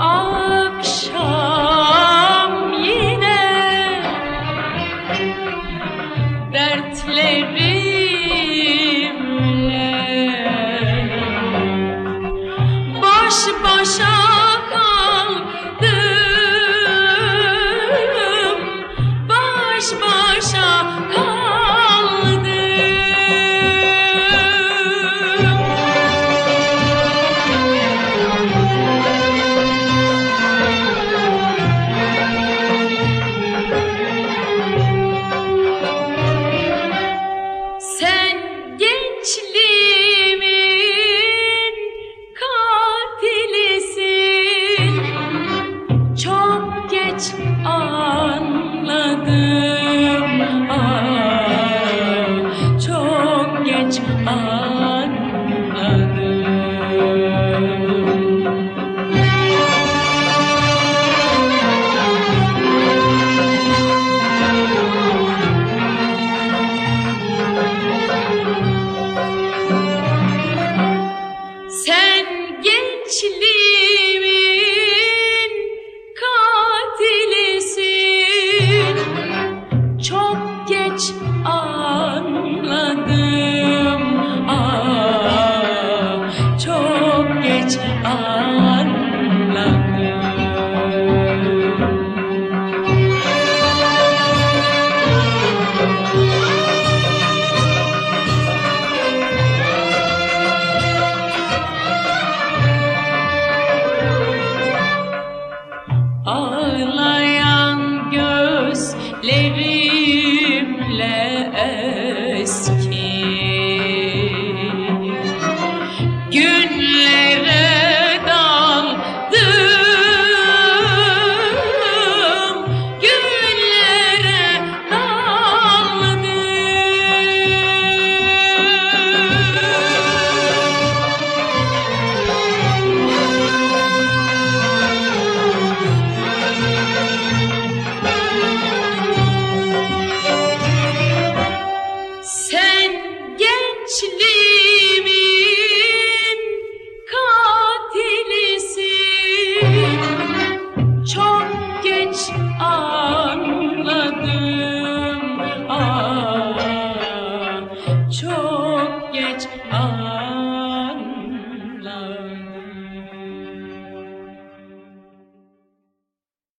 akşam yine dertleri anladım. Ah, Çok geç anladım. Sen gençliğimin Le Chile!